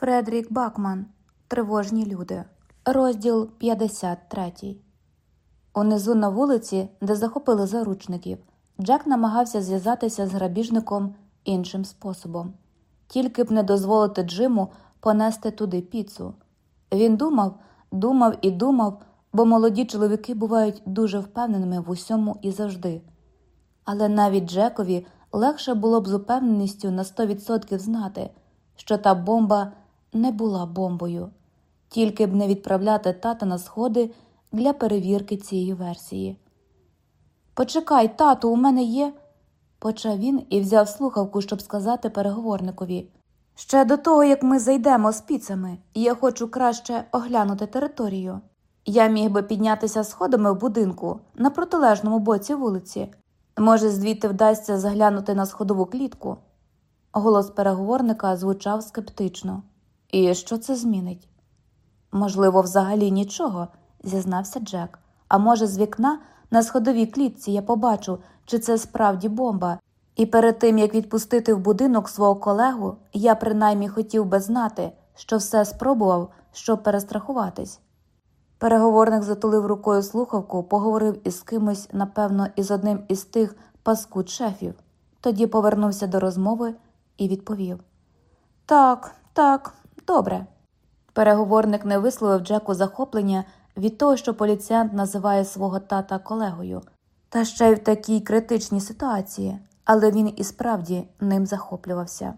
Фредрік Бакман. Тривожні люди. Розділ 53. Унизу на вулиці, де захопили заручників, Джек намагався зв'язатися з грабіжником іншим способом, тільки б не дозволити Джиму понести туди піцу. Він думав, думав і думав, бо молоді чоловіки бувають дуже впевненими в усьому і завжди. Але навіть Джекові легше було б з упевненістю на 100% знати, що та бомба не була бомбою, тільки б не відправляти тата на сходи для перевірки цієї версії. Почекай, тату, у мене є. почав він і взяв слухавку, щоб сказати переговорникові. Ще до того, як ми зайдемо з піцами, я хочу краще оглянути територію. Я міг би піднятися сходами в будинку на протилежному боці вулиці. Може, звідти вдасться заглянути на сходову клітку. Голос переговорника звучав скептично. І що це змінить? Можливо, взагалі нічого, зізнався Джек. А може, з вікна на сходовій клітці я побачу, чи це справді бомба, і перед тим як відпустити в будинок свого колегу, я принаймні хотів би знати, що все спробував, щоб перестрахуватись. Переговорник затулив рукою слухавку, поговорив із кимось, напевно, із одним із тих паскуд шефів, тоді повернувся до розмови і відповів Так, так, добре. Переговорник не висловив Джеку захоплення від того, що поліціянт називає свого тата колегою, та ще й в такій критичній ситуації, але він і справді ним захоплювався.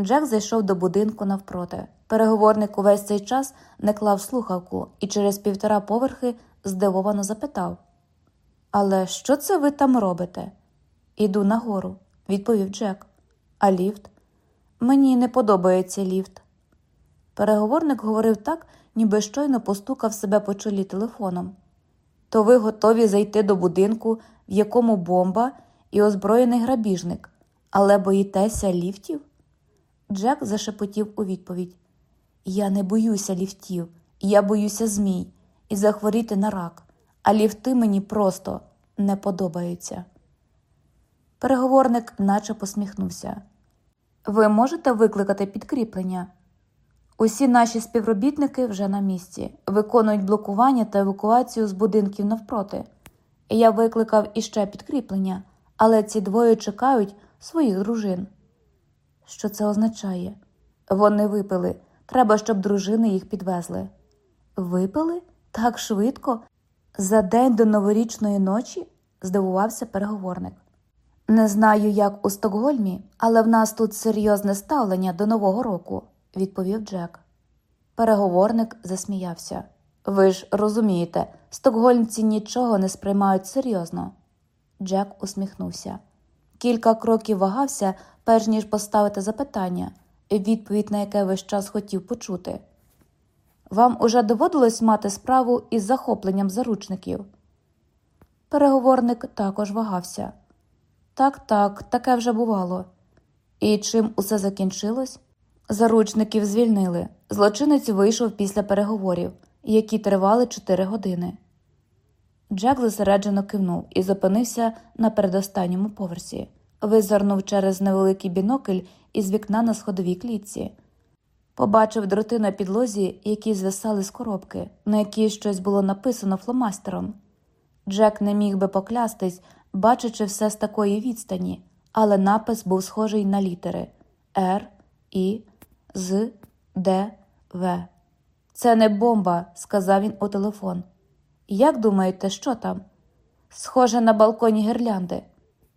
Джек зайшов до будинку навпроти. Переговорник увесь цей час не клав слухавку і через півтора поверхи здивовано запитав Але що це ви там робите? Іду нагору, відповів Джек. А ліфт? Мені не подобається ліфт. Переговорник говорив так, ніби щойно постукав себе по чолі телефоном. То ви готові зайти до будинку, в якому бомба і озброєний грабіжник, але боїтеся ліфтів? Джек зашепотів у відповідь Я не боюся ліфтів, я боюся змій і захворіти на рак, а ліфти мені просто не подобаються. Переговорник наче посміхнувся. Ви можете викликати підкріплення? Усі наші співробітники вже на місці, виконують блокування та евакуацію з будинків навпроти. Я викликав іще підкріплення, але ці двоє чекають своїх дружин. Що це означає? Вони випили. Треба, щоб дружини їх підвезли. Випили? Так швидко? За день до новорічної ночі? здивувався переговорник. Не знаю, як у Стокгольмі, але в нас тут серйозне ставлення до Нового року, відповів Джек. Переговорник засміявся. Ви ж розумієте, стокгольмці нічого не сприймають серйозно. Джек усміхнувся. Кілька кроків вагався, перш ніж поставити запитання, відповідь на яке весь час хотів почути. Вам уже доводилось мати справу із захопленням заручників? Переговорник також вагався. Так, так, таке вже бувало. І чим усе закінчилось? Заручників звільнили. Злочинець вийшов після переговорів, які тривали чотири години. Джек зосереджено кивнув і зупинився на передостанньому поверсі, визирнув через невеликий бінокль із вікна на сходовій клітці. Побачив дроти на підлозі, які звисали з коробки, на якій щось було написано фломастером. Джек не міг би поклястись, бачачи все з такої відстані, але напис був схожий на літери Р, І, З, Д, В. Це не бомба, сказав він у телефон. Як думаєте, що там? Схоже на балконі гірлянди.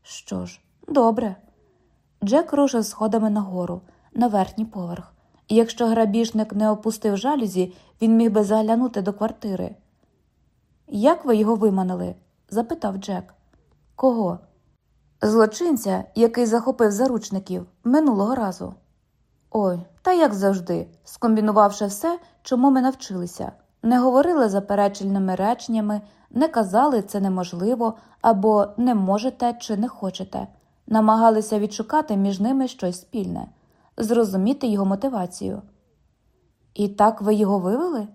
Що ж, добре. Джек рушив сходами нагору, на верхній поверх, і якщо грабіжник не опустив жалюзі, він міг би заглянути до квартири. Як ви його виманили? запитав Джек. Кого? Злочинця, який захопив заручників минулого разу. Ой, та як завжди, скомбінувавши все, чому ми навчилися, не говорили заперечельними реченнями, не казали це неможливо або не можете чи не хочете, намагалися відшукати між ними щось спільне, зрозуміти його мотивацію. І так ви його вивели?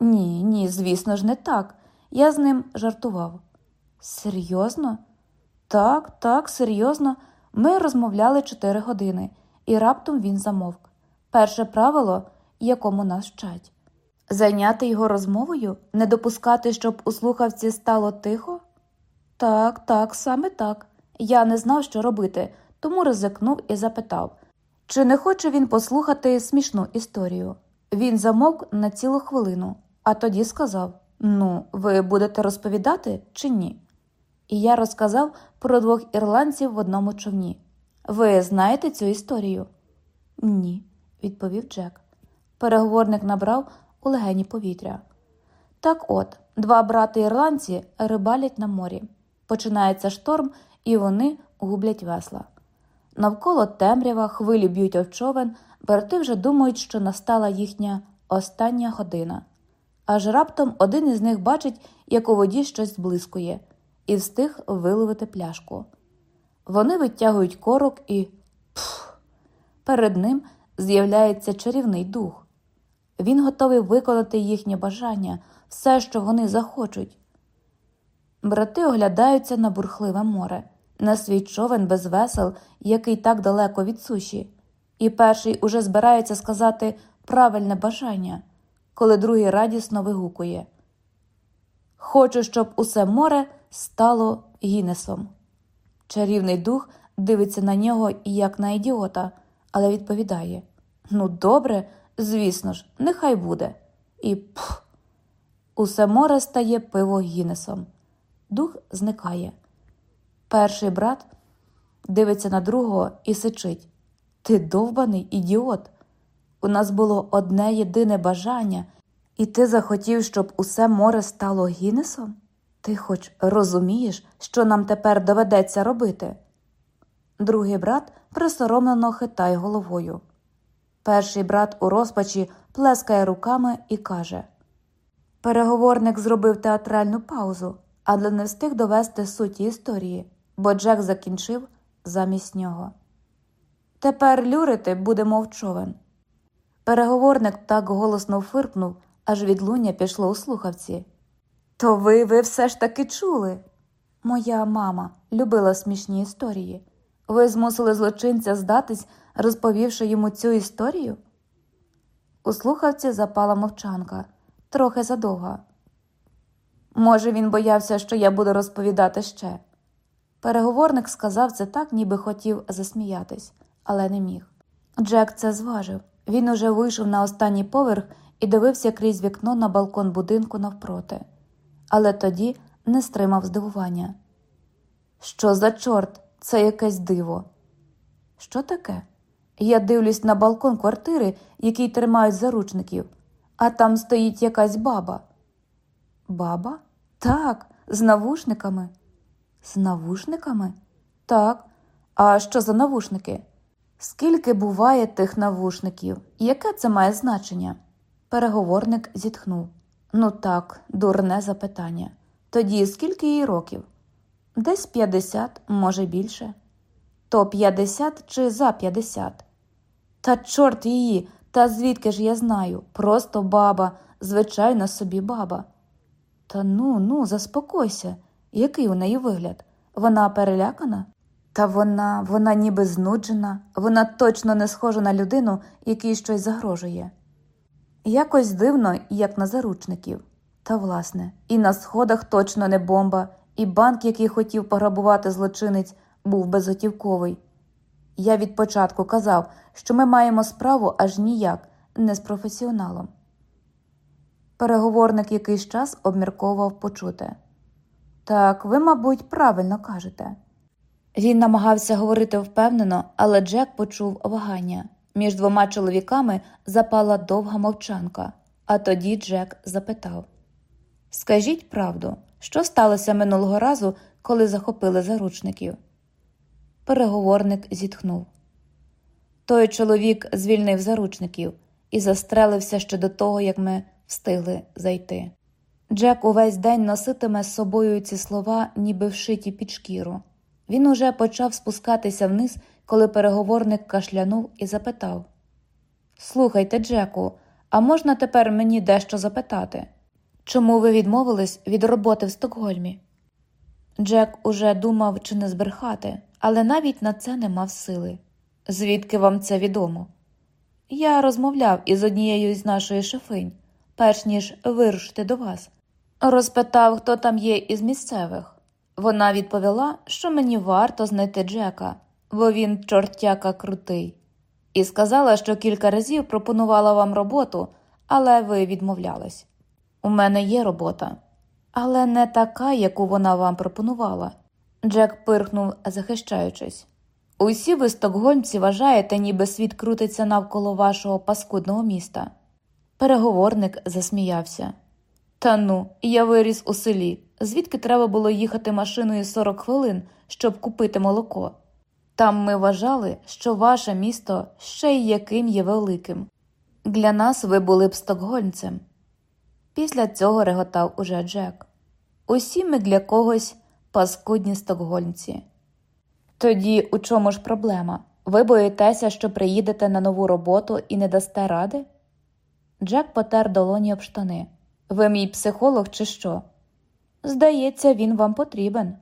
Ні, ні, звісно ж, не так. Я з ним жартував. Серйозно? Так, так, серйозно. Ми розмовляли чотири години, і раптом він замовк. Перше правило, якому нас вчать. Зайняти його розмовою, не допускати, щоб у слухавці стало тихо? Так, так, саме так. Я не знав, що робити, тому ризикнув і запитав, чи не хоче він послухати смішну історію. Він замовк на цілу хвилину, а тоді сказав: Ну, ви будете розповідати чи ні? І я розказав про двох ірландців в одному човні. Ви знаєте цю історію? Ні, відповів Джек. Переговорник набрав у легені повітря. Так от, два брати ірландці рибалять на морі. Починається шторм, і вони гублять весла. Навколо темрява хвилі б'ють об човен, брати вже думають, що настала їхня остання година. Аж раптом один із них бачить, як у воді щось зблискує, і встиг виловити пляшку. Вони витягують корок і пф, перед ним з'являється чарівний дух. Він готовий виконати їхнє бажання, все, що вони захочуть. Брати оглядаються на бурхливе море, на свій човен без весел, який так далеко від суші, і перший уже збирається сказати правильне бажання, коли другий радісно вигукує Хочу, щоб усе море стало Гіннесом. Чарівний дух дивиться на нього як на ідіота, але відповідає Ну, добре, звісно ж, нехай буде. І пф, усе море стає пиво Гіннесом. Дух зникає. Перший брат дивиться на другого і сичить Ти довбаний ідіот. У нас було одне єдине бажання, і ти захотів, щоб усе море стало Гіннесом? Ти хоч розумієш, що нам тепер доведеться робити? Другий брат присоромлено хитає головою. Перший брат у розпачі плескає руками і каже Переговорник зробив театральну паузу, але не встиг довести суті історії, бо Джек закінчив замість нього. Тепер люрити будемо в. Переговорник так голосно фиркнув, аж відлуння пішло у слухавці. То ви ви все ж таки чули. Моя мама любила смішні історії. Ви змусили злочинця здатись, розповівши йому цю історію? У слухавці запала мовчанка, трохи задовга. Може, він боявся, що я буду розповідати ще. Переговорник сказав це так, ніби хотів засміятись, але не міг. Джек це зважив. Він уже вийшов на останній поверх і дивився крізь вікно на балкон будинку навпроти, але тоді не стримав здивування. Що за чорт? Це якесь диво. Що таке? Я дивлюсь на балкон квартири, який тримають заручників, а там стоїть якась баба. Баба? Так, з навушниками. З навушниками? Так. А що за навушники? Скільки буває тих навушників? Яке це має значення? Переговорник зітхнув. Ну так, дурне запитання. Тоді скільки їй років? Десь 50, може більше. То 50 чи за 50? Та чорт її, та звідки ж я знаю? Просто баба, звичайна собі баба. Та ну, ну, заспокойся. Який у неї вигляд? Вона перелякана? Та вона, вона ніби знуджена, вона точно не схожа на людину, якій щось загрожує. Якось дивно, як на заручників. Та, власне, і на сходах точно не бомба, і банк, який хотів пограбувати злочинець, був безготівковий. Я від початку казав, що ми маємо справу аж ніяк не з професіоналом. Переговорник якийсь час обмірковував почуте. Так, ви, мабуть, правильно кажете. Він намагався говорити впевнено, але Джек почув вагання. Між двома чоловіками запала довга мовчанка, а тоді Джек запитав Скажіть правду, що сталося минулого разу, коли захопили заручників? Переговорник зітхнув. Той чоловік звільнив заручників і застрелився ще до того, як ми встигли зайти. Джек увесь день носитиме з собою ці слова, ніби вшиті під шкіру. Він уже почав спускатися вниз, коли переговорник кашлянув і запитав Слухайте, Джеку, а можна тепер мені дещо запитати? Чому ви відмовились від роботи в Стокгольмі? Джек уже думав, чи не збрехати, але навіть на це не мав сили. Звідки вам це відомо? Я розмовляв із однією з нашої шефинь, перш ніж вирушити до вас. Розпитав, хто там є із місцевих. Вона відповіла, що мені варто знайти Джека, бо він чортяка крутий, і сказала, що кілька разів пропонувала вам роботу, але ви відмовлялись. У мене є робота, але не така, яку вона вам пропонувала. Джек пирхнув, захищаючись. Усі ви, стокгольмці, вважаєте, ніби світ крутиться навколо вашого паскудного міста. Переговорник засміявся. Та ну, я виріс у селі, звідки треба було їхати машиною 40 хвилин, щоб купити молоко. Там ми вважали, що ваше місто ще й яким є великим. Для нас ви були б стокгольмцем. Після цього реготав уже Джек. Усі ми для когось паскудні стокгольмці. Тоді у чому ж проблема? Ви боїтеся, що приїдете на нову роботу і не дасте ради? Джек потер долоні об штани. Ви мій психолог, чи що? Здається, він вам потрібен.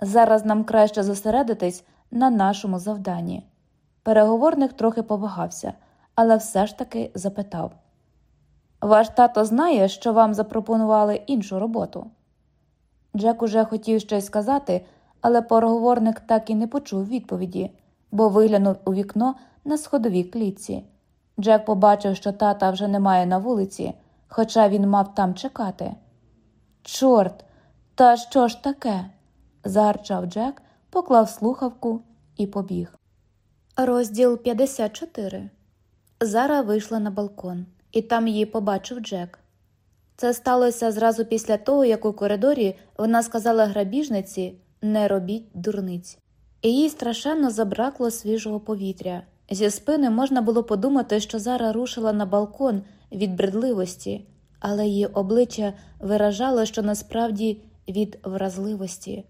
Зараз нам краще зосередитись на нашому завданні. Переговорник трохи повагався, але все ж таки запитав Ваш тато знає, що вам запропонували іншу роботу? Джек уже хотів щось сказати, але переговорник так і не почув відповіді, бо виглянув у вікно на сходовій клітці. Джек побачив, що тата вже немає на вулиці, хоча він мав там чекати. Чорт, та що ж таке? зарчав Джек, поклав слухавку і побіг. Розділ 54 Зара вийшла на балкон, і там її побачив Джек. Це сталося зразу після того, як у коридорі вона сказала грабіжниці не робіть дурниць, і їй страшенно забракло свіжого повітря. Зі спини можна було подумати, що Зара рушила на балкон від бредливості, але її обличчя виражало, що насправді від вразливості.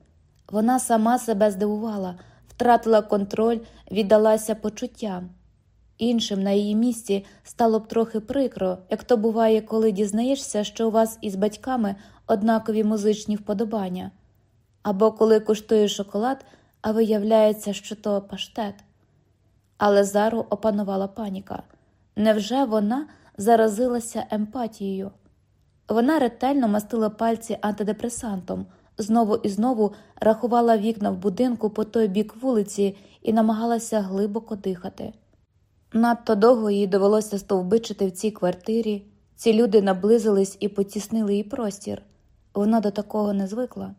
Вона сама себе здивувала, втратила контроль, віддалася почуттям. Іншим на її місці стало б трохи прикро, як то буває, коли дізнаєшся, що у вас із батьками однакові музичні вподобання, або коли куштуєш шоколад, а виявляється, що то паштет. Але Зару опанувала паніка. Невже вона заразилася емпатією? Вона ретельно мастила пальці антидепресантом, знову і знову рахувала вікна в будинку по той бік вулиці і намагалася глибоко дихати. Надто довго їй довелося стовбичити в цій квартирі, ці люди наблизились і потіснили її простір. Вона до такого не звикла.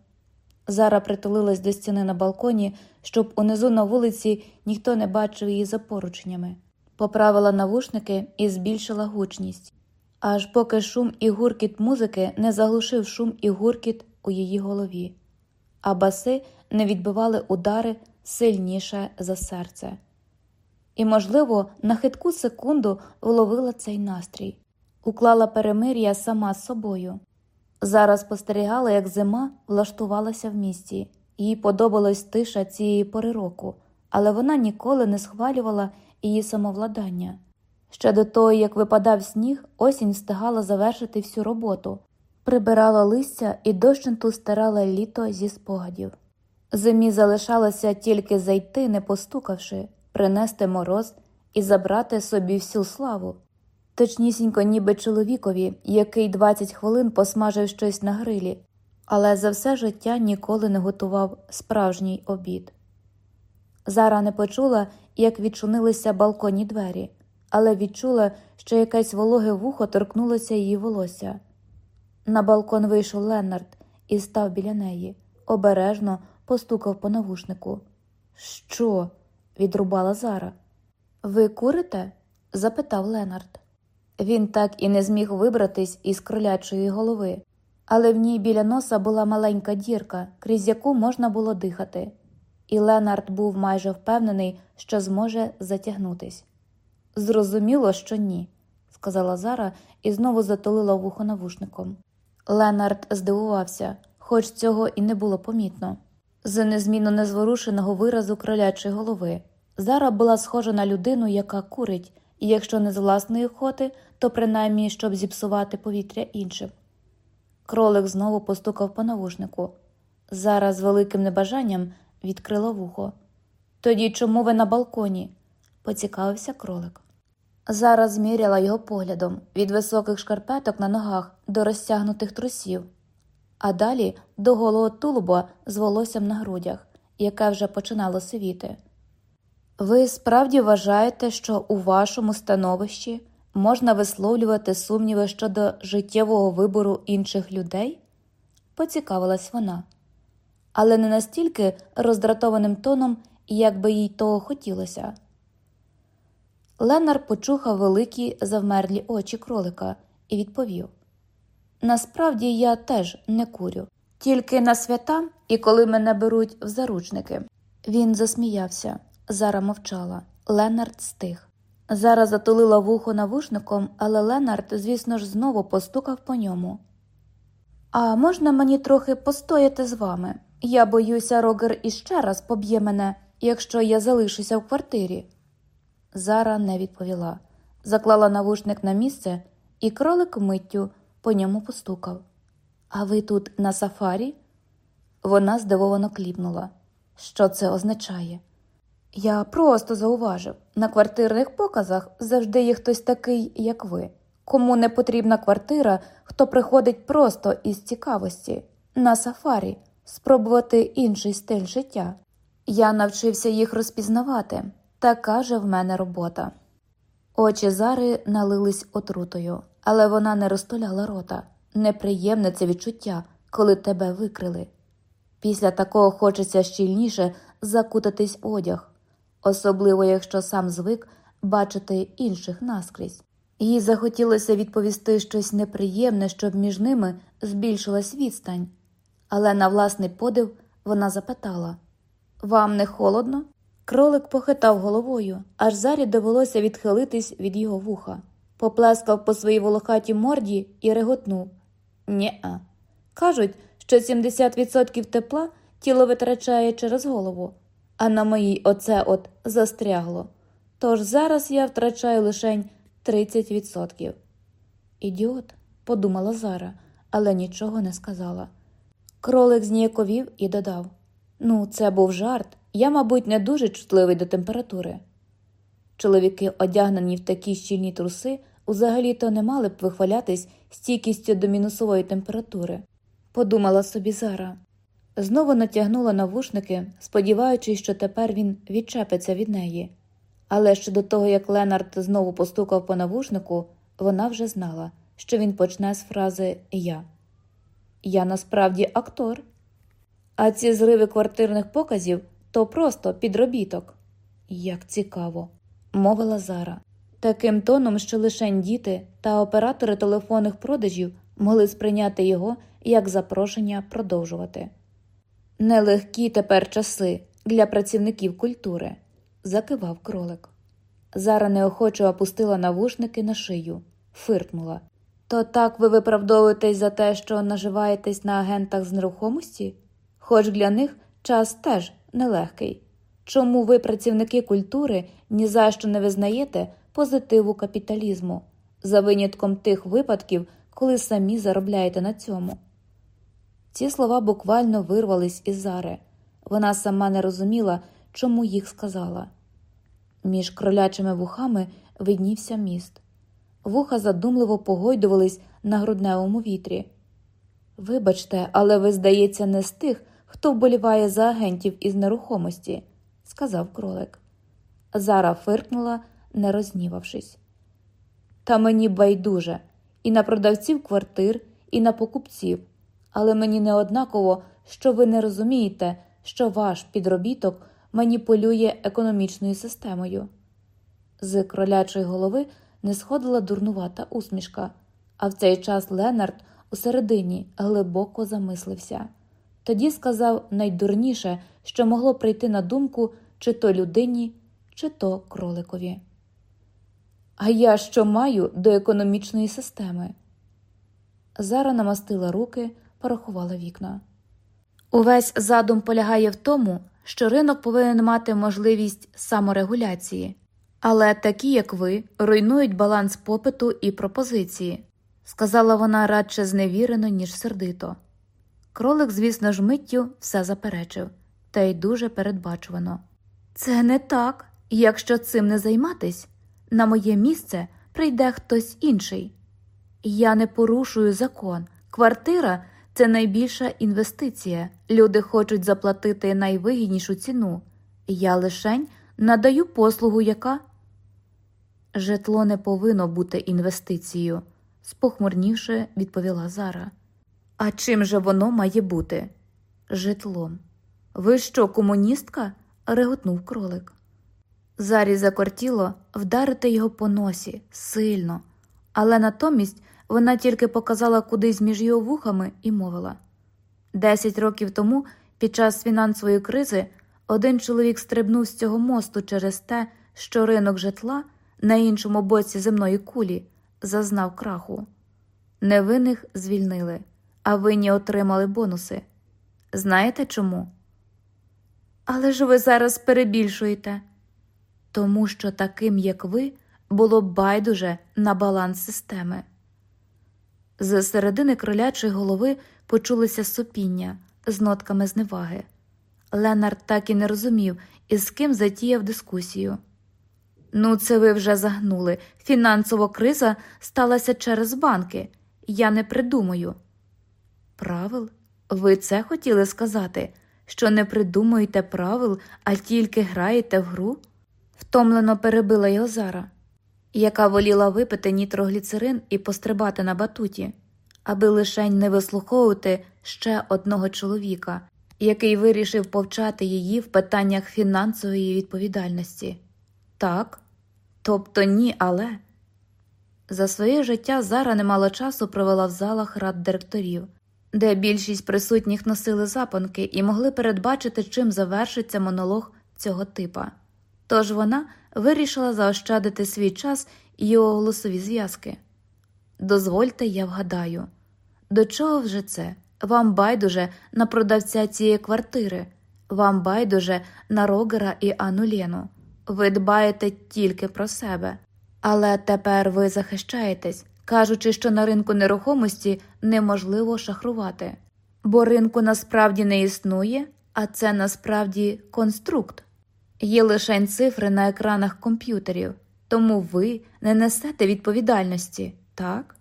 Зара притулилась до стіни на балконі, щоб унизу на вулиці ніхто не бачив її за поручнями, поправила навушники і збільшила гучність, аж поки шум і гуркіт музики не заглушив шум і гуркіт у її голові, а баси не відбивали удари сильніше за серце. І, можливо, на хитку секунду вловила цей настрій, уклала перемир'я сама з собою. Зараз спостерігала, як зима влаштувалася в місті, їй подобалась тиша цієї пори року, але вона ніколи не схвалювала її самовладання. Ще до того, як випадав сніг, осінь встигала завершити всю роботу, прибирала листя і дощенту стирала літо зі спогадів. Зимі залишалося тільки зайти, не постукавши, принести мороз і забрати собі всю славу точнісінько, ніби чоловікові, який 20 хвилин посмажив щось на грилі, але за все життя ніколи не готував справжній обід. Зара не почула, як відчинилися балконні двері, але відчула, що якесь вологе вухо торкнулося її волосся. На балкон вийшов Леннард і став біля неї, обережно постукав по навушнику. Що? відрубала Зара. Ви курите? запитав Ленард. Він так і не зміг вибратись із кролячої голови, але в ній біля носа була маленька дірка, крізь яку можна було дихати, і Ленард був майже впевнений, що зможе затягнутись. Зрозуміло, що ні, сказала Зара і знову затулила вухо навушником. Ленард здивувався, хоч цього і не було помітно. З незмінно незворушеного виразу кролячої голови. Зара була схожа на людину, яка курить і якщо не з власної охоти, то принаймні щоб зіпсувати повітря іншим. Кролик знову постукав по навушнику. Зараз з великим небажанням відкрила вухо. Тоді чому ви на балконі? поцікавився кролик. Зараз зміряла його поглядом від високих шкарпеток на ногах до розтягнутих трусів, а далі до голого тулуба з волоссям на грудях, яке вже починало сивіти. Ви справді вважаєте, що у вашому становищі можна висловлювати сумніви щодо життєвого вибору інших людей? поцікавилась вона, але не настільки роздратованим тоном, як би їй того хотілося. Ленар почухав великі завмерлі очі кролика і відповів: Насправді я теж не курю, тільки на свята і коли мене беруть в заручники. Він засміявся. Зара мовчала. Ленард стих. Зара затулила вухо навушником, але Ленард, звісно ж, знову постукав по ньому. А можна мені трохи постояти з вами? Я боюся, Рогер іще раз поб'є мене, якщо я залишуся в квартирі. Зара не відповіла, заклала навушник на місце, і кролик миттю по ньому постукав. А ви тут на сафарі? Вона здивовано кліпнула. Що це означає? Я просто зауважив на квартирних показах завжди є хтось такий, як ви. Кому не потрібна квартира, хто приходить просто із цікавості на сафарі, спробувати інший стиль життя. Я навчився їх розпізнавати, така же в мене робота. Очі Зари налились отрутою, але вона не розтуляла рота. Неприємне це відчуття, коли тебе викрили. Після такого хочеться щільніше закутатись одяг, особливо якщо сам звик бачити інших наскрізь. Їй захотілося відповісти щось неприємне, щоб між ними збільшилась відстань, але на власний подив вона запитала Вам не холодно? Кролик похитав головою, аж зарі довелося відхилитись від його вуха, поплескав по своїй волохатій морді і реготнув Нє-а. Кажуть, що 70% тепла тіло витрачає через голову, а на моїй оце от застрягло. Тож зараз я втрачаю лише 30%. Ідіот, подумала Зара, але нічого не сказала. Кролик зніяковів і додав Ну, це був жарт. Я, мабуть, не дуже чутливий до температури. Чоловіки, одягнені в такі щільні труси, взагалі-то не мали б вихвалятись стійкістю до мінусової температури, подумала собі Зара. Знову натягнула навушники, сподіваючись, що тепер він відчепиться від неї. Але ще до того, як Ленард знову постукав по навушнику, вона вже знала, що він почне з фрази Я. Я насправді актор. А ці зриви квартирних показів то просто підробіток. Як цікаво, мовила Зара. Таким тоном, що лише діти та оператори телефонних продажів могли сприйняти його як запрошення продовжувати. Нелегкі тепер часи для працівників культури, закивав кролик. Зара неохоче опустила навушники на шию, фиркнула. То так ви виправдовуєтесь за те, що наживаєтесь на агентах з нерухомості? Хоч для них час теж нелегкий. Чому ви, працівники культури, ні за що не визнаєте позитиву капіталізму, за винятком тих випадків, коли самі заробляєте на цьому? Ці слова буквально вирвались із Зари. Вона сама не розуміла, чому їх сказала. Між кролячими вухами виднівся міст. Вуха задумливо погойдувались на грудневому вітрі. Вибачте, але ви, здається, не з тих, хто вболіває за агентів із нерухомості, сказав кролик. Зара фиркнула, не рознівавшись. Та мені байдуже і на продавців квартир, і на покупців, але мені не однаково, що ви не розумієте, що ваш підробіток маніпулює економічною системою. З кролячої голови не сходила дурнувата усмішка, а в цей час Ленард усередині глибоко замислився. Тоді сказав найдурніше, що могло прийти на думку чи то людині, чи то кроликові. А я що маю до економічної системи? Зара намастила руки, порахувала вікна. Увесь задум полягає в тому, що ринок повинен мати можливість саморегуляції, але такі, як ви, руйнують баланс попиту і пропозиції, сказала вона радше зневірено, ніж сердито. Кролик, звісно ж, миттю все заперечив, та й дуже передбачувано. Це не так, якщо цим не займатись, на моє місце прийде хтось інший. Я не порушую закон. Квартира це найбільша інвестиція. Люди хочуть заплатити найвигіднішу ціну. Я лишень надаю послугу, яка житло не повинно бути інвестицією, спохмурнівши, відповіла Зара. А чим же воно має бути? Житлом. Ви що, комуністка? реготнув кролик. Зарі закортіло вдарити його по носі сильно, але натомість вона тільки показала кудись між його вухами і мовила Десять років тому, під час фінансової кризи, один чоловік стрибнув з цього мосту через те, що ринок житла на іншому боці земної кулі зазнав краху. Невинних звільнили, а винні отримали бонуси. Знаєте чому? Але ж ви зараз перебільшуєте. Тому що таким, як ви, було байдуже на баланс системи. З середини кролячої голови почулися сопіння з нотками зневаги. Ленард так і не розумів, із ким затіяв дискусію. Ну, це ви вже загнули. Фінансова криза сталася через банки. Я не придумаю. Правил? Ви це хотіли сказати, що не придумуєте правил, а тільки граєте в гру? Втомлено перебила його Зара, яка воліла випити нітрогліцерин і пострибати на батуті, аби лишень не вислуховувати ще одного чоловіка, який вирішив повчати її в питаннях фінансової відповідальності. Так, тобто ні, але. За своє життя Зара немало часу провела в залах рад директорів, де більшість присутніх носили запанки і могли передбачити, чим завершиться монолог цього типа. Тож вона вирішила заощадити свій час і його голосові зв'язки. Дозвольте, я вгадаю, до чого вже це? Вам байдуже на продавця цієї квартири, вам байдуже на Рогера і Анну Лену. Ви дбаєте тільки про себе. Але тепер ви захищаєтесь, кажучи, що на ринку нерухомості неможливо шахрувати, бо ринку насправді не існує, а це насправді конструкт. Є лише цифри на екранах комп'ютерів, тому ви не несете відповідальності, так?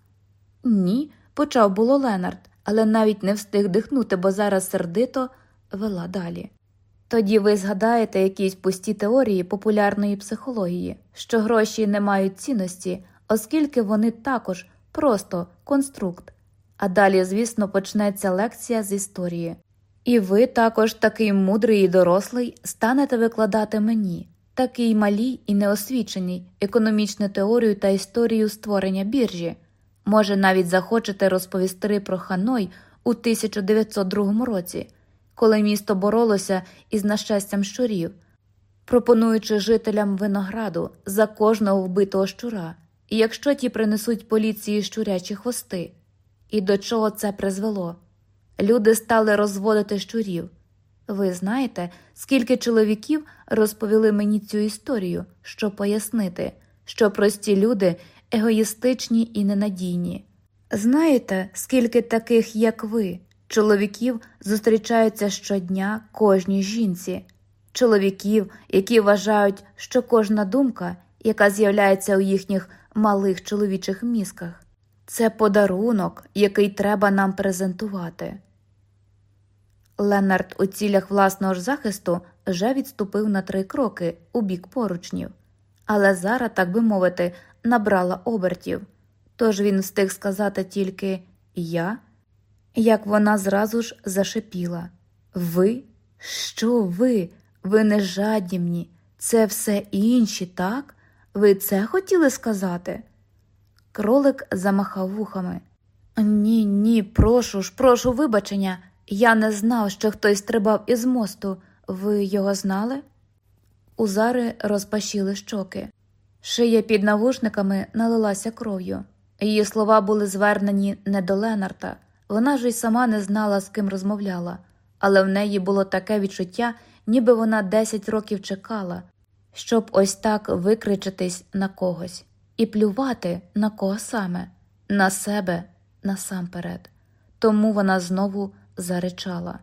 Ні, почав було Ленард, але навіть не встиг дихнути, бо зараз сердито вела далі. Тоді ви згадаєте якісь пусті теорії популярної психології, що гроші не мають цінності, оскільки вони також просто конструкт. А далі, звісно, почнеться лекція з історії. І ви також такий мудрий і дорослий станете викладати мені, такий малій і неосвічений, економічну теорію та історію створення біржі. Може, навіть захочете розповісти про Ханой у 1902 році, коли місто боролося із нашестям щурів, пропонуючи жителям винограду за кожного вбитого щура, і якщо ті принесуть поліції щурячі хвости. І до чого це призвело? Люди стали розводити щурів. Ви знаєте, скільки чоловіків розповіли мені цю історію, щоб пояснити, що прості люди егоїстичні і ненадійні. Знаєте, скільки таких, як ви, чоловіків зустрічаються щодня кожній жінці, чоловіків, які вважають, що кожна думка, яка з'являється у їхніх малих чоловічих мізках, це подарунок, який треба нам презентувати. Ленард у цілях власного ж захисту вже відступив на три кроки у бік поручнів, але Зара, так би мовити, набрала обертів, тож він встиг сказати тільки Я, як вона зразу ж зашипіла Ви? Що ви? Ви не жадібні, це все інші, так? Ви це хотіли сказати? Кролик замахав вухами. Ні, ні, прошу ж, прошу вибачення. Я не знав, що хтось стрибав із мосту. Ви його знали? У Зари розпашіли щоки. Шия під навушниками налилася кров'ю. Її слова були звернені не до Ленарта. Вона ж й сама не знала, з ким розмовляла, але в неї було таке відчуття, ніби вона десять років чекала, щоб ось так викричатись на когось і плювати на кого саме, на себе насамперед. Тому вона знову заричала.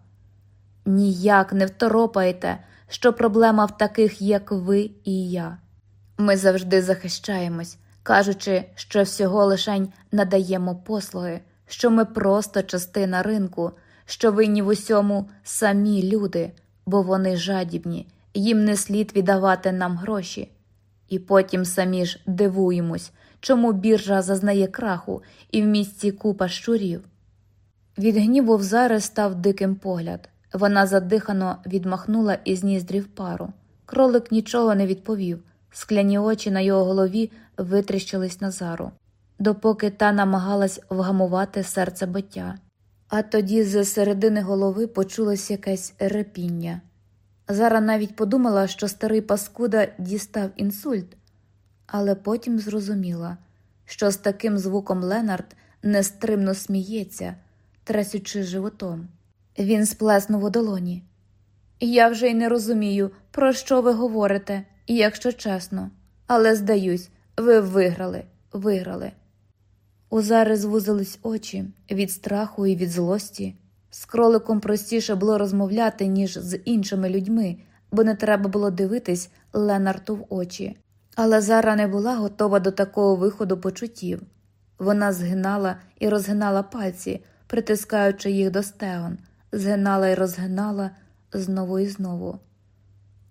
Ніяк не второпайте, що проблема в таких, як ви і я. Ми завжди захищаємось, кажучи, що всього лишень надаємо послуги, що ми просто частина ринку, що винні в усьому самі люди, бо вони жадібні, їм не слід віддавати нам гроші. І потім самі ж дивуємось, чому біржа зазнає краху і в місті купа щурів. Від гніву в Зари став диким погляд. Вона задихано відмахнула із ніздрів пару. Кролик нічого не відповів. Скляні очі на його голові витріщились на зару, допоки та намагалась вгамувати серцебиття. А тоді з середини голови почулось якесь репіння. Зара навіть подумала, що старий Паскуда дістав інсульт, але потім зрозуміла, що з таким звуком Ленард нестримно сміється, трясючи животом. Він сплеснув у долоні. Я вже й не розумію, про що ви говорите, якщо чесно, але здаюсь, ви виграли, виграли. У Зари звузились очі від страху і від злості. З кроликом простіше було розмовляти, ніж з іншими людьми, бо не треба було дивитись Ленарту в очі. Але Зара не була готова до такого виходу почуттів. Вона згинала і розгинала пальці, притискаючи їх до стегон, згинала і розгинала знову і знову.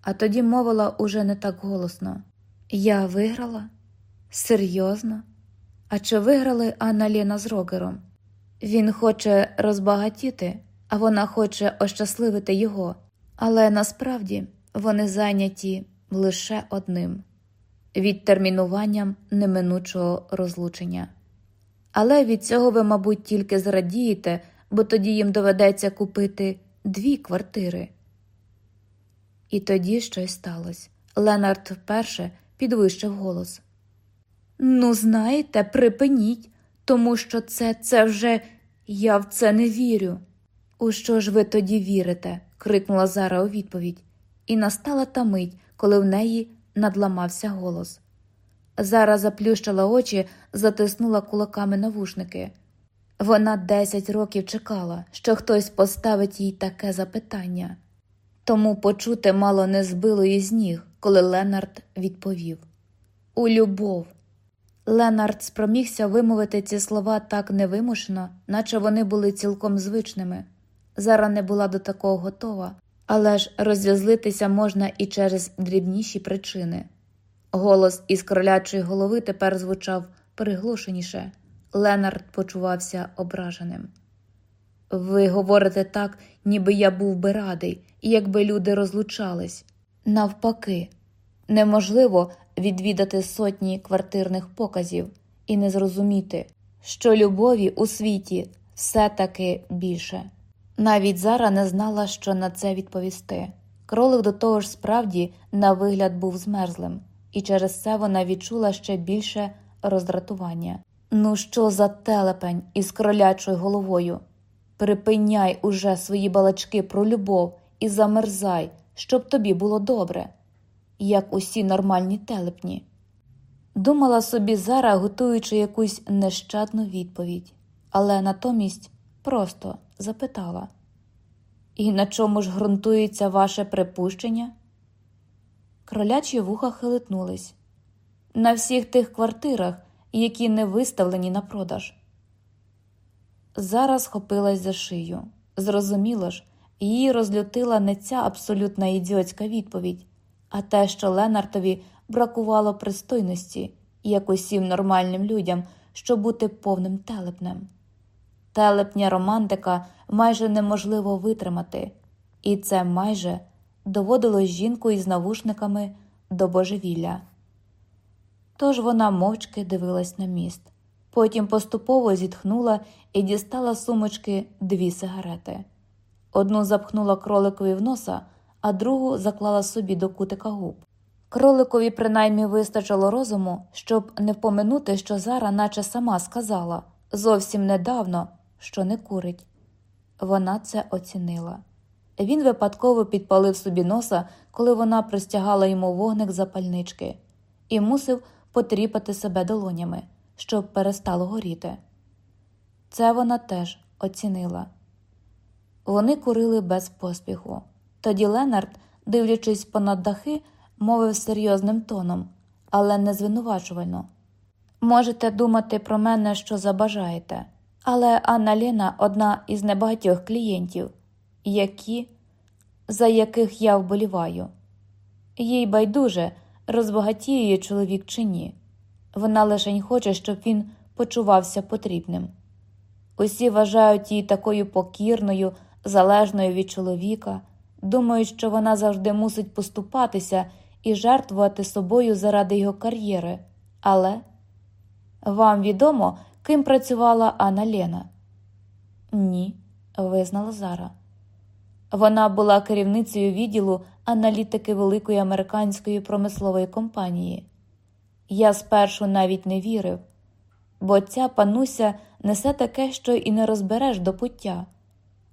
А тоді мовила уже не так голосно Я виграла? Серйозно? А чи виграли Анна Ліна з Рогером? Він хоче розбагатіти, а вона хоче ощасливити його, але насправді вони зайняті лише одним відтермінуванням неминучого розлучення. Але від цього ви, мабуть, тільки зрадієте, бо тоді їм доведеться купити дві квартири. І тоді щось сталося. Ленард вперше підвищив голос. Ну, знаєте, припиніть, тому що це це вже я в це не вірю. У що ж ви тоді вірите? крикнула Зара у відповідь, і настала та мить, коли в неї надламався голос. Зара заплющила очі, затиснула кулаками навушники. Вона десять років чекала, що хтось поставить їй таке запитання, тому почути мало не збило її з ніг, коли Ленард відповів У любов. Ленард спромігся вимовити ці слова так невимушено, наче вони були цілком звичними. Зара не була до такого готова, але ж розв'язлитися можна і через дрібніші причини. Голос із кролячої голови тепер звучав приглушеніше. Ленард почувався ображеним. Ви говорите так, ніби я був би радий, якби люди розлучались. Навпаки, неможливо відвідати сотні квартирних показів і не зрозуміти, що любові у світі все таки більше. Навіть Зара не знала, що на це відповісти. Кролик до того ж справді на вигляд був змерзлим, і через це вона відчула ще більше роздратування. Ну, що за телепень із кролячою головою? Припиняй уже свої балачки про любов і замерзай, щоб тобі було добре, як усі нормальні телепні. Думала собі Зара, готуючи якусь нещадну відповідь, але натомість просто запитала І на чому ж ґрунтується ваше припущення? Кролячі вуха хилитнулись на всіх тих квартирах, які не виставлені на продаж. Зараз хопилась за шию. Зрозуміло ж, її розлютила не ця абсолютна ідіотська відповідь, а те, що Ленартові бракувало пристойності, як усім нормальним людям, щоб бути повним телепнем. Телепня романтика майже неможливо витримати, і це майже доводило жінку із навушниками до божевілля. Тож вона мовчки дивилась на міст. Потім поступово зітхнула і дістала сумочки дві сигарети. Одну запхнула кроликові в носа, а другу заклала собі до кутика губ. Кроликові принаймні вистачило розуму, щоб не поминути, що Зара, наче сама сказала зовсім недавно, що не курить. Вона це оцінила. Він випадково підпалив собі носа, коли вона простягала йому вогник запальнички, і мусив потріпати себе долонями, щоб перестало горіти. Це вона теж оцінила. Вони курили без поспіху. Тоді Ленард, дивлячись понад дахи, мовив серйозним тоном, але не звинувачувально. Можете думати про мене, що забажаєте, але Анна Лена одна із небагатьох клієнтів, які, за яких я вболіваю. Їй байдуже, розбагатіє чоловік чи ні. Вона лишень хоче, щоб він почувався потрібним. Усі вважають її такою покірною, залежною від чоловіка, думають, що вона завжди мусить поступатися і жертвувати собою заради його кар'єри. Але вам відомо, ким працювала Анна Лена? Ні, визнала Зара. Вона була керівницею відділу аналітики великої американської промислової компанії. Я спершу навіть не вірив, бо ця пануся несе таке, що і не розбереш до пуття,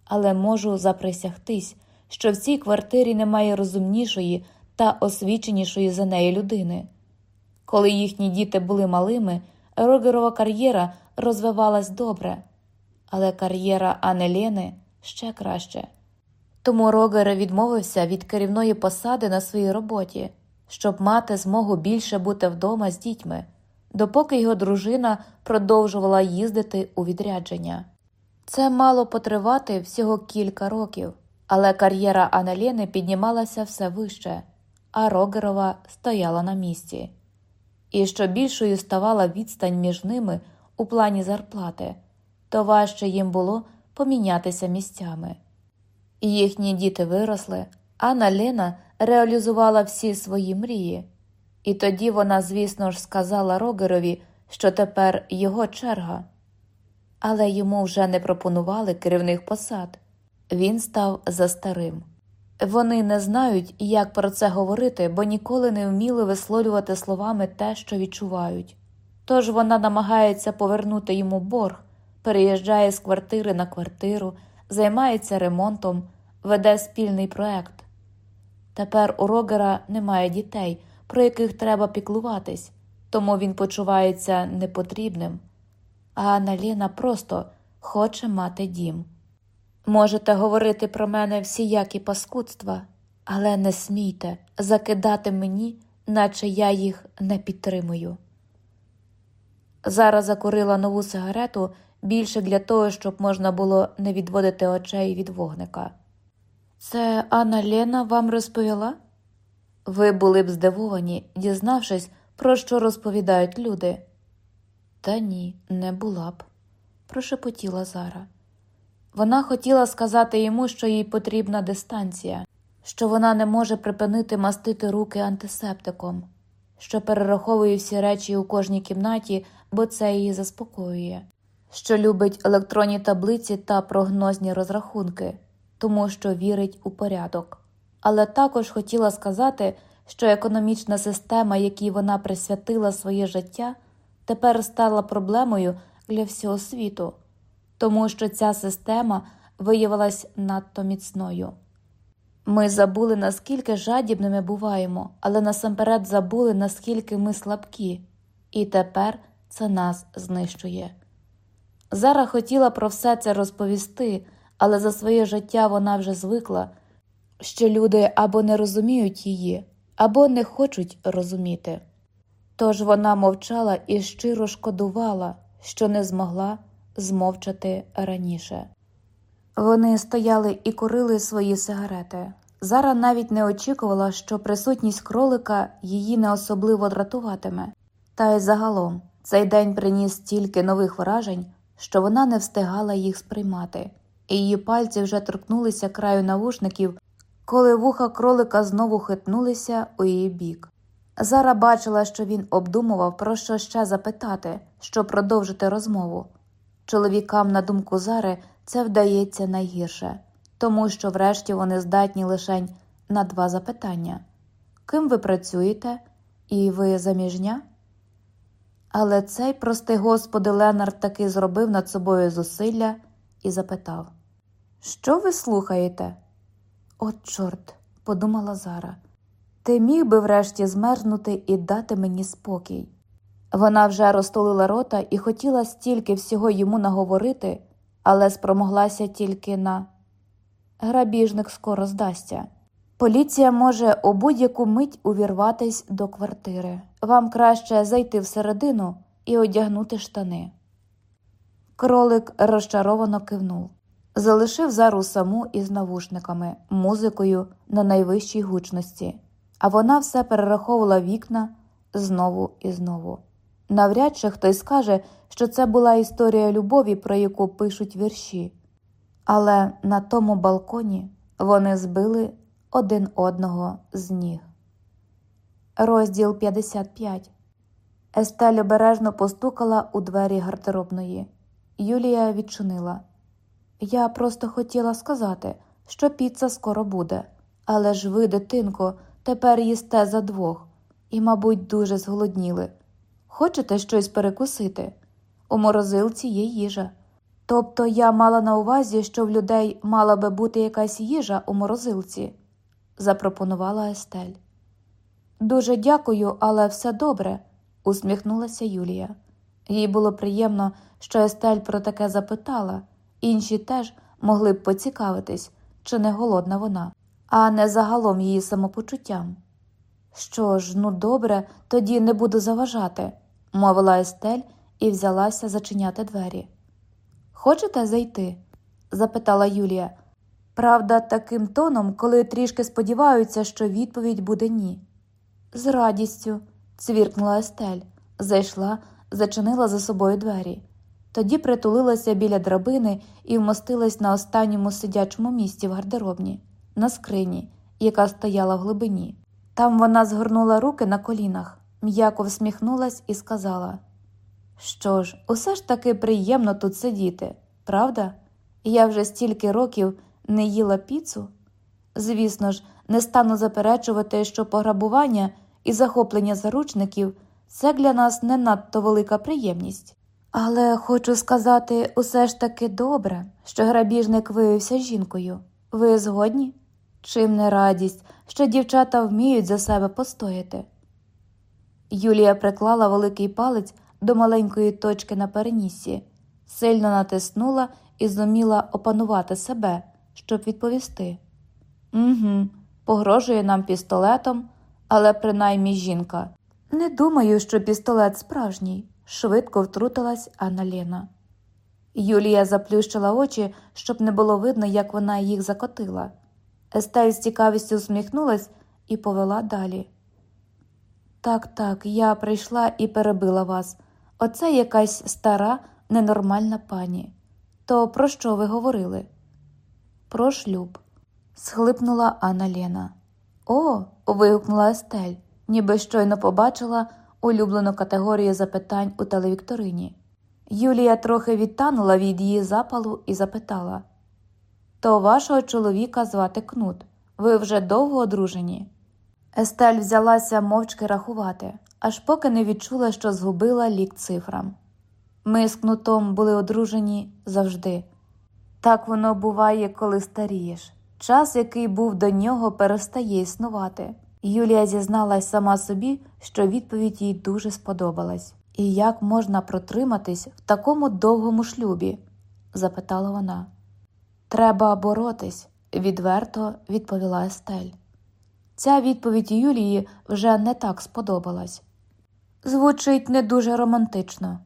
але можу заприсягтись, що в цій квартирі немає розумнішої та освіченішої за неї людини. Коли їхні діти були малими, Рогерова кар'єра розвивалась добре, але кар'єра Анелєни ще краще. Тому Рогер відмовився від керівної посади на своїй роботі, щоб мати змогу більше бути вдома з дітьми, допоки його дружина продовжувала їздити у відрядження. Це мало потривати всього кілька років, але кар'єра Анеліни піднімалася все вище, а Рогерова стояла на місці. І що більшою ставала відстань між ними у плані зарплати, то важче їм було помінятися місцями. Їхні діти виросли, Анна Лена реалізувала всі свої мрії, і тоді вона, звісно ж, сказала Рогерові, що тепер його черга. Але йому вже не пропонували керівних посад він став за старим. Вони не знають, як про це говорити, бо ніколи не вміли висловлювати словами те, що відчувають. Тож вона намагається повернути йому борг, переїжджає з квартири на квартиру займається ремонтом, веде спільний проект. Тепер у Рогера немає дітей, про яких треба піклуватись, тому він почувається непотрібним. А Аналіна просто хоче мати дім. Можете говорити про мене всіякі паскудства, але не смійте закидати мені, наче я їх не підтримую. Зараз закурила нову сигарету більше для того, щоб можна було не відводити очей від вогника. Це Анна Лена вам розповіла? Ви були б здивовані, дізнавшись, про що розповідають люди. Та ні, не була б, прошепотіла Зара. Вона хотіла сказати йому, що їй потрібна дистанція, що вона не може припинити мастити руки антисептиком, що перераховує всі речі у кожній кімнаті, бо це її заспокоює що любить електронні таблиці та прогнозні розрахунки, тому що вірить у порядок, але також хотіла сказати, що економічна система, якій вона присвятила своє життя, тепер стала проблемою для всього світу, тому що ця система виявилась надто міцною. Ми забули, наскільки жадібними буваємо, але насамперед забули, наскільки ми слабкі, і тепер це нас знищує. Зара хотіла про все це розповісти, але за своє життя вона вже звикла, що люди або не розуміють її, або не хочуть розуміти. Тож вона мовчала і щиро шкодувала, що не змогла змовчати раніше. Вони стояли і курили свої сигарети. Зара навіть не очікувала, що присутність кролика її не особливо дратуватиме, та й загалом цей день приніс стільки нових вражень що вона не встигала їх сприймати, і її пальці вже торкнулися краю навушників, коли вуха кролика знову хитнулися у її бік. Зара бачила, що він обдумував, про що ще запитати, щоб продовжити розмову. Чоловікам, на думку Зари, це вдається найгірше, тому що, врешті, вони здатні лише на два запитання ким ви працюєте, і ви заміжня? Але цей, простий господи, Ленард таки зробив над собою зусилля і запитав Що ви слухаєте? От, чорт, подумала Зара, ти міг би врешті змерзнути і дати мені спокій. Вона вже розтулила рота і хотіла стільки всього йому наговорити, але спромоглася тільки на грабіжник скоро здасться. Поліція може у будь-яку мить увірватись до квартири. Вам краще зайти всередину і одягнути штани. Кролик розчаровано кивнув, залишив зару саму із навушниками, музикою на найвищій гучності, а вона все перераховувала вікна знову і знову. Навряд чи хтось скаже, що це була історія любові, про яку пишуть вірші, але на тому балконі вони збили один одного з ніг. Розділ 55 Естель обережно постукала у двері гардеробної. Юлія відчинила. Я просто хотіла сказати, що піца скоро буде, але ж ви, дитинко, тепер їсте за двох і, мабуть, дуже зголодніли. Хочете щось перекусити? У морозилці є їжа. Тобто я мала на увазі, що в людей мала би бути якась їжа у морозилці, запропонувала Естель. Дуже дякую, але все добре, усміхнулася Юлія. Їй було приємно, що Естель про таке запитала, інші теж могли б поцікавитись, чи не голодна вона, а не загалом її самопочуттям. Що ж, ну добре, тоді не буду заважати, мовила Естель і взялася зачиняти двері. Хочете зайти? запитала Юлія. Правда, таким тоном, коли трішки сподіваються, що відповідь буде ні. З радістю, цвіркнула Естель, зайшла, зачинила за собою двері. Тоді притулилася біля драбини і вмостилась на останньому сидячому місці в гардеробні, на скрині, яка стояла в глибині. Там вона згорнула руки на колінах, м'яко всміхнулась і сказала: Що ж, усе ж таки приємно тут сидіти, правда? Я вже стільки років не їла піцу. Звісно ж, не стану заперечувати, що пограбування і захоплення заручників це для нас не надто велика приємність. Але хочу сказати, усе ж таки добре, що грабіжник виявився жінкою. Ви згодні? Чим не радість, що дівчата вміють за себе постояти. Юлія приклала великий палець до маленької точки на переніссі, сильно натиснула і зуміла опанувати себе, щоб відповісти. Угу, погрожує нам пістолетом, але принаймні жінка. Не думаю, що пістолет справжній, швидко втрутилась Анна Лена. Юлія заплющила очі, щоб не було видно, як вона їх закотила. Естель з цікавістю усміхнулась і повела далі. Так, так, я прийшла і перебила вас. Оце якась стара, ненормальна пані. То про що ви говорили? Про шлюб, схлипнула Анна Лена. О. вигукнула Естель, ніби щойно побачила улюблену категорію запитань у телевікторині. Юлія трохи відтанула від її запалу і запитала То вашого чоловіка звати Кнут. Ви вже довго одружені? Естель взялася мовчки рахувати, аж поки не відчула, що згубила лік цифрам. Ми з кнутом були одружені завжди. Так воно буває, коли старієш. Час, який був до нього, перестає існувати. Юлія зізналась сама собі, що відповідь їй дуже сподобалась. І як можна протриматись в такому довгому шлюбі? запитала вона. Треба боротись, відверто відповіла Естель. Ця відповідь Юлії вже не так сподобалась. Звучить не дуже романтично.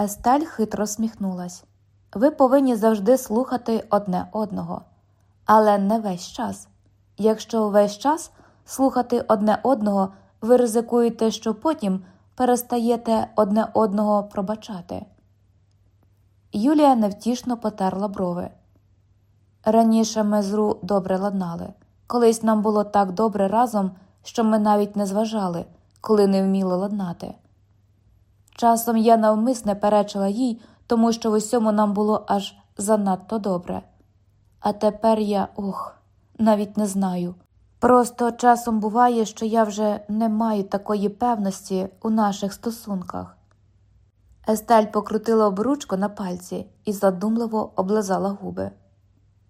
Естель хитро сміхнулась. Ви повинні завжди слухати одне одного, але не весь час. Якщо весь час слухати одне одного, ви ризикуєте, що потім перестаєте одне одного пробачати. Юлія невтішно потерла брови. Раніше ми з Ру добре ладнали. Колись нам було так добре разом, що ми навіть не зважали, коли не вміли ладнати. Часом я навмисне перечила їй, тому що в усьому нам було аж занадто добре. А тепер я ох, навіть не знаю. Просто часом буває, що я вже не маю такої певності у наших стосунках. Естель покрутила обручку на пальці і задумливо облизала губи.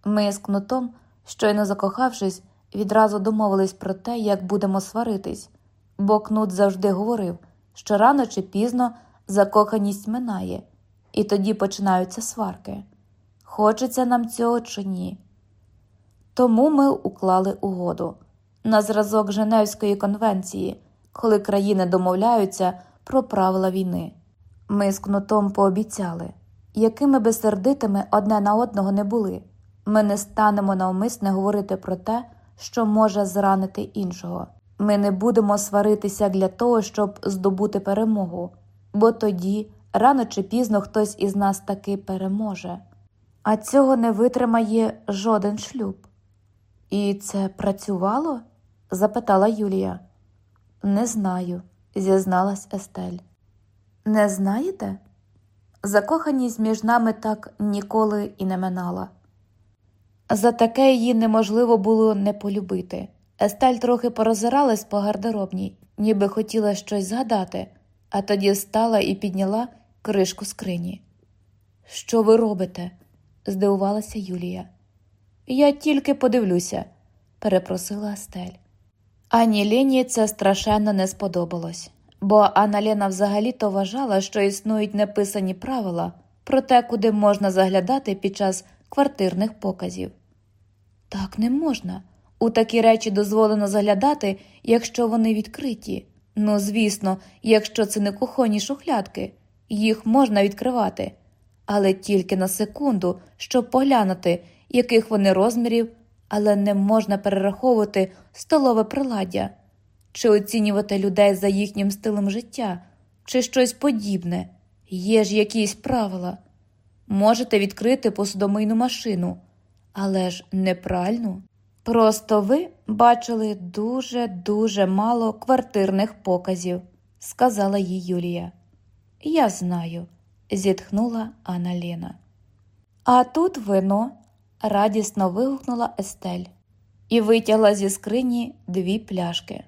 Ми з кнутом, щойно закохавшись, відразу домовились про те, як будемо сваритись, бо кнут завжди говорив, що рано чи пізно закоханість минає, і тоді починаються сварки. Хочеться нам цього чи ні. Тому ми уклали угоду на зразок Женевської конвенції, коли країни домовляються про правила війни. Ми з кнутом пообіцяли, якими би сердитими одне на одного не були, ми не станемо навмисне говорити про те, що може зранити іншого. Ми не будемо сваритися для того, щоб здобути перемогу, бо тоді рано чи пізно хтось із нас таки переможе, а цього не витримає жоден шлюб. І це працювало? запитала Юлія. Не знаю, зізналась Естель. Не знаєте? Закоханість між нами так ніколи і не минала. За таке її неможливо було не полюбити. Естель трохи порозиралась по гардеробній, ніби хотіла щось згадати, а тоді встала і підняла кришку скрині. Що ви робите? здивувалася Юлія. Я тільки подивлюся, перепросила Естель. Ані Лені це страшенно не сподобалось, бо Анна Лена взагалі-то вважала, що існують неписані правила про те, куди можна заглядати під час квартирних показів. Так не можна. У такі речі дозволено заглядати, якщо вони відкриті. Ну, звісно, якщо це не кухонні шухлядки, їх можна відкривати, але тільки на секунду, щоб поглянути, яких вони розмірів, але не можна перераховувати столове приладдя, чи оцінювати людей за їхнім стилем життя, чи щось подібне. Є ж якісь правила. Можете відкрити посудомийну машину, але ж не пральну. Просто ви бачили дуже дуже мало квартирних показів, сказала їй Юлія. Я знаю, зітхнула Анна Лена. А тут вино, радісно вигукнула Естель і витягла зі скрині дві пляшки.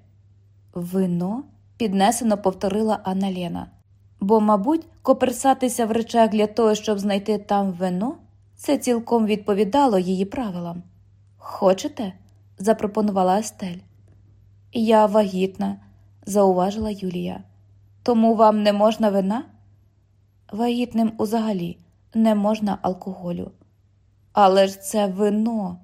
Вино? піднесено повторила Анна Лена. Бо, мабуть, коперсатися в речах для того, щоб знайти там вино, це цілком відповідало її правилам. Хочете? запропонувала Естель. Я вагітна, зауважила Юлія. Тому вам не можна вина? Вагітним узагалі не можна алкоголю. Але ж це вино.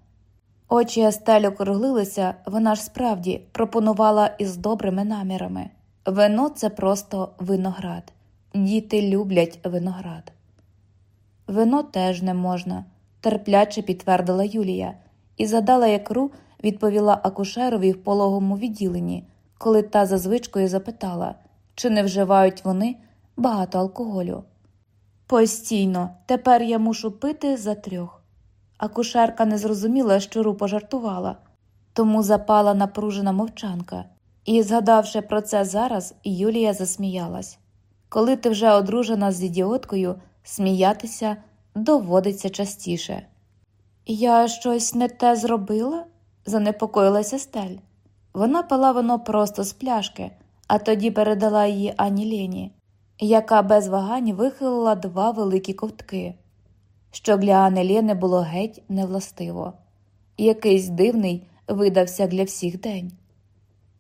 Очі Естель округлилися, вона ж справді пропонувала із добрими намірами. Вино це просто виноград. Діти люблять виноград. Вино теж не можна, терпляче підтвердила Юлія і задала якру, відповіла акушерові в пологому відділенні, коли та за звичкою запитала, чи не вживають вони багато алкоголю. Постійно, тепер я мушу пити за трьох. Акушерка не зрозуміла, що Ру пожартувала, тому запала напружена мовчанка, і, згадавши про це зараз, Юлія засміялась. Коли ти вже одружена з ідіоткою, сміятися доводиться частіше. Я щось не те зробила? занепокоїлася стель. Вона пила вино просто з пляшки, а тоді передала її Ані Лені, яка без вагань вихилила два великі ковтки, що для Ани Лєни було геть невластиво. Якийсь дивний видався для всіх день.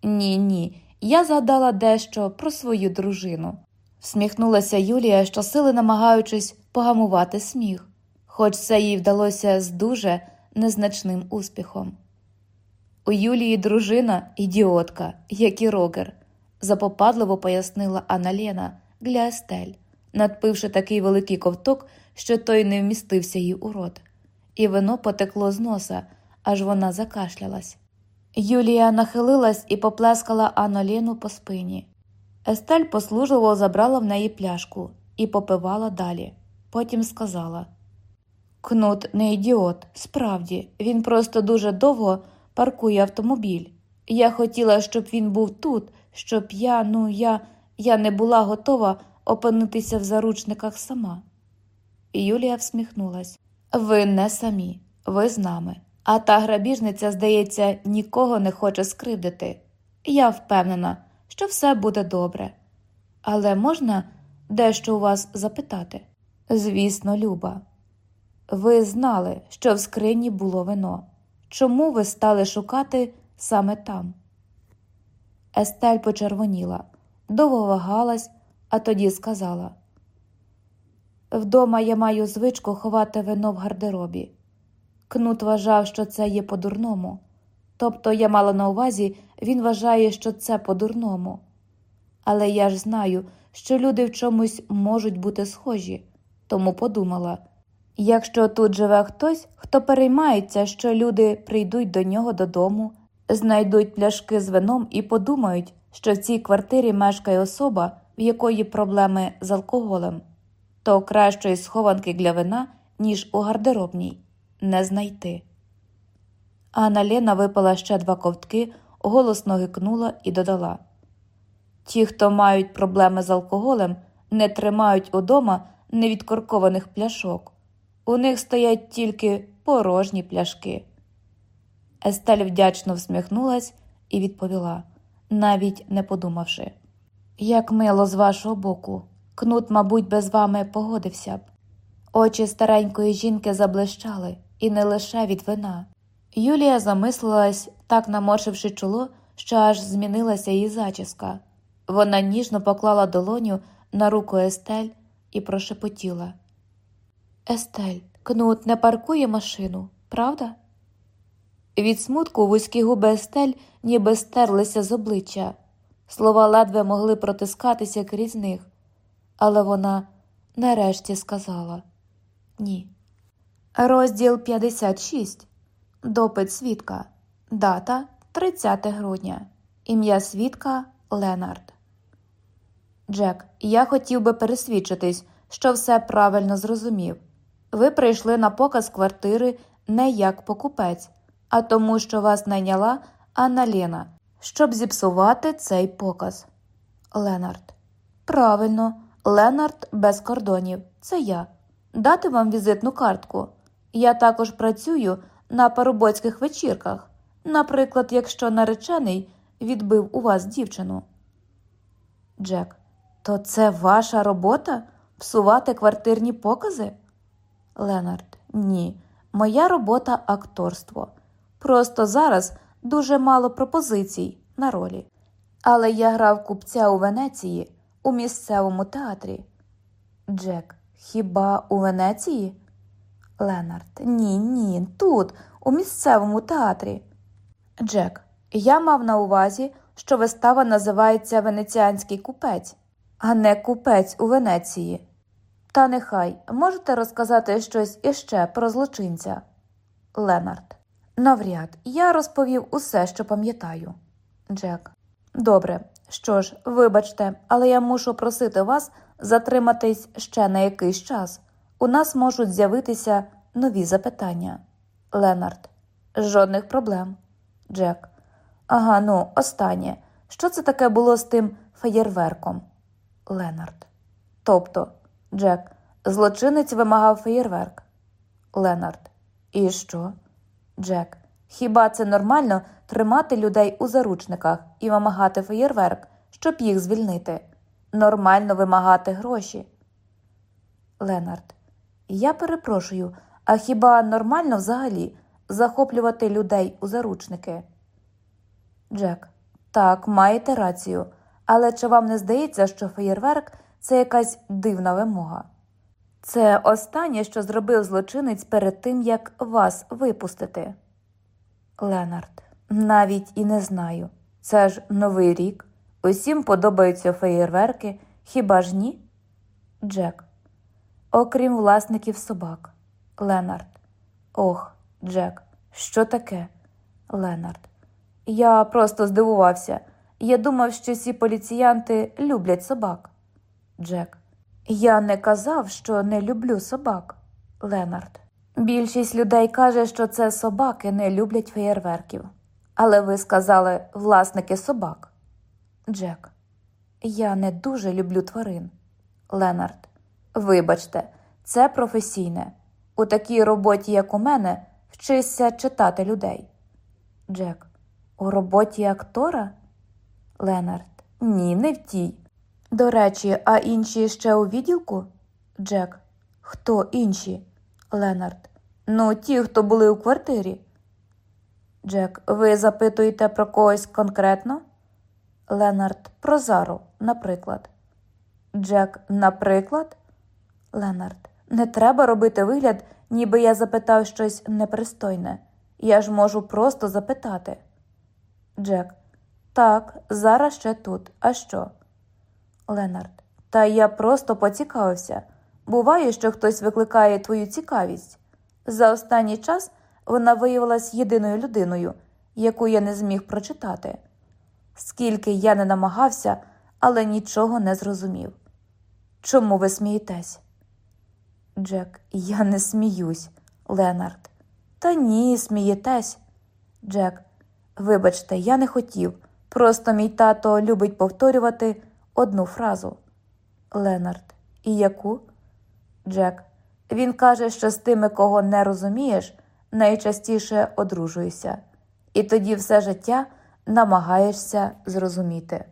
Ні, ні, я згадала дещо про свою дружину. Всміхнулася Юлія, щосили намагаючись погамувати сміх, хоч це їй вдалося з дуже незначним успіхом. У Юлії дружина ідіотка, як і рогер, запопадливо пояснила Анна для Естель, надпивши такий великий ковток, що той не вмістився їй у рот, і вино потекло з носа, аж вона закашлялась. Юлія нахилилась і поплескала Анну по спині. Естель послужливо забрала в неї пляшку і попивала далі. Потім сказала Кнут не ідіот, справді, він просто дуже довго паркує автомобіль. Я хотіла, щоб він був тут, щоб я, ну, я, я не була готова опинитися в заручниках сама. Юлія всміхнулась. Ви не самі, ви з нами. А та грабіжниця, здається, нікого не хоче скривдити. Я впевнена що все буде добре. Але можна дещо у вас запитати? Звісно, Люба. Ви знали, що в скрині було вино. Чому ви стали шукати саме там? Естель почервоніла, довго вагалась, а тоді сказала Вдома я маю звичку ховати вино в гардеробі. Кнут вважав, що це є по-дурному. Тобто, я мала на увазі, він вважає, що це по-дурному. Але я ж знаю, що люди в чомусь можуть бути схожі, тому подумала якщо тут живе хтось, хто переймається, що люди прийдуть до нього додому, знайдуть пляшки з вином і подумають, що в цій квартирі мешкає особа, в якої проблеми з алкоголем, то кращої схованки для вина, ніж у гардеробній, не знайти. Анна Лена випила ще два ковтки, голосно гикнула і додала Ті, хто мають проблеми з алкоголем, не тримають удома невідкоркованих пляшок. У них стоять тільки порожні пляшки. Естель вдячно всміхнулась і відповіла, навіть не подумавши. Як мило з вашого боку, кнут, мабуть, без вами погодився б. Очі старенької жінки заблищали, і не лише від вина. Юлія замислилась, так наморшивши чоло, що аж змінилася її зачіска. Вона ніжно поклала долоню на руку Естель і прошепотіла. Естель, кнут не паркує машину, правда? Від смутку вузькі губи Естель ніби стерлися з обличчя. Слова ледве могли протискатися крізь них, але вона нарешті сказала ні. Розділ 56. Допит свідка. Дата 30 грудня. Ім'я свідка Ленард. Джек, я хотів би пересвідчитись, що все правильно зрозумів. Ви прийшли на показ квартири не як покупець, а тому, що вас найняла Анна Лена, щоб зіпсувати цей показ. Ленард. Правильно, Ленард без кордонів. Це я. Дати вам візитну картку. Я також працюю на парубоцьких вечірках, наприклад, якщо наречений відбив у вас дівчину. Джек, то це ваша робота псувати квартирні покази? Ленард, ні. Моя робота акторство. Просто зараз дуже мало пропозицій на ролі. Але я грав купця у Венеції у місцевому театрі. Джек, хіба у Венеції? Ленард. Ні, ні, тут, у місцевому театрі. Джек. Я мав на увазі, що вистава називається Венеціанський купець, а не купець у Венеції. Та нехай можете розказати щось іще про злочинця. Ленард. Навряд, я розповів усе, що пам'ятаю. Джек. Добре. Що ж, вибачте, але я мушу просити вас затриматись ще на якийсь час. У нас можуть з'явитися нові запитання. Ленард. Жодних проблем. Джек. Ага, ну, останнє. Що це таке було з тим феєрверком? Ленард. Тобто, Джек, злочинець вимагав феєрверк. Ленард. І що? Джек. Хіба це нормально тримати людей у заручниках і вимагати феєрверк, щоб їх звільнити? Нормально вимагати гроші. Ленард. Я перепрошую, а хіба нормально взагалі захоплювати людей у заручники? Джек. Так, маєте рацію. Але чи вам не здається, що феєрверк це якась дивна вимога? Це останнє, що зробив злочинець перед тим, як вас випустити. Ленард. Навіть і не знаю. Це ж новий рік. Усім подобаються феєрверки, хіба ж ні? Джек окрім власників собак. Ленард. Ох, Джек, що таке? Ленард. Я просто здивувався. Я думав, що ці поліціянти люблять собак. Джек. Я не казав, що не люблю собак. Ленард. Більшість людей каже, що це собаки не люблять феєрверків. Але ви сказали власники собак. Джек. Я не дуже люблю тварин. Ленард. Вибачте, це професійне. У такій роботі, як у мене, вчишся читати людей. Джек. У роботі актора? Ленард. Ні, не в тій. До речі, а інші ще у відділку? Джек. Хто інші? Ленард. Ну, ті, хто були у квартирі. Джек. Ви запитуєте про когось конкретно? Ленард. Про Зару, наприклад. Джек, наприклад? Ленард. Не треба робити вигляд, ніби я запитав щось непристойне. Я ж можу просто запитати. Джек. Так, зараз ще тут. А що? Ленард. Та я просто поцікавився. Буває, що хтось викликає твою цікавість. За останній час вона виявилась єдиною людиною, яку я не зміг прочитати. Скільки я не намагався, але нічого не зрозумів. Чому ви смієтесь? Джек, я не сміюсь, Ленард. Та ні, смієтесь. Джек, вибачте, я не хотів. Просто мій тато любить повторювати одну фразу. Ленард. І яку? Джек. Він каже, що з тими, кого не розумієш, найчастіше одружуєшся, і тоді все життя намагаєшся зрозуміти.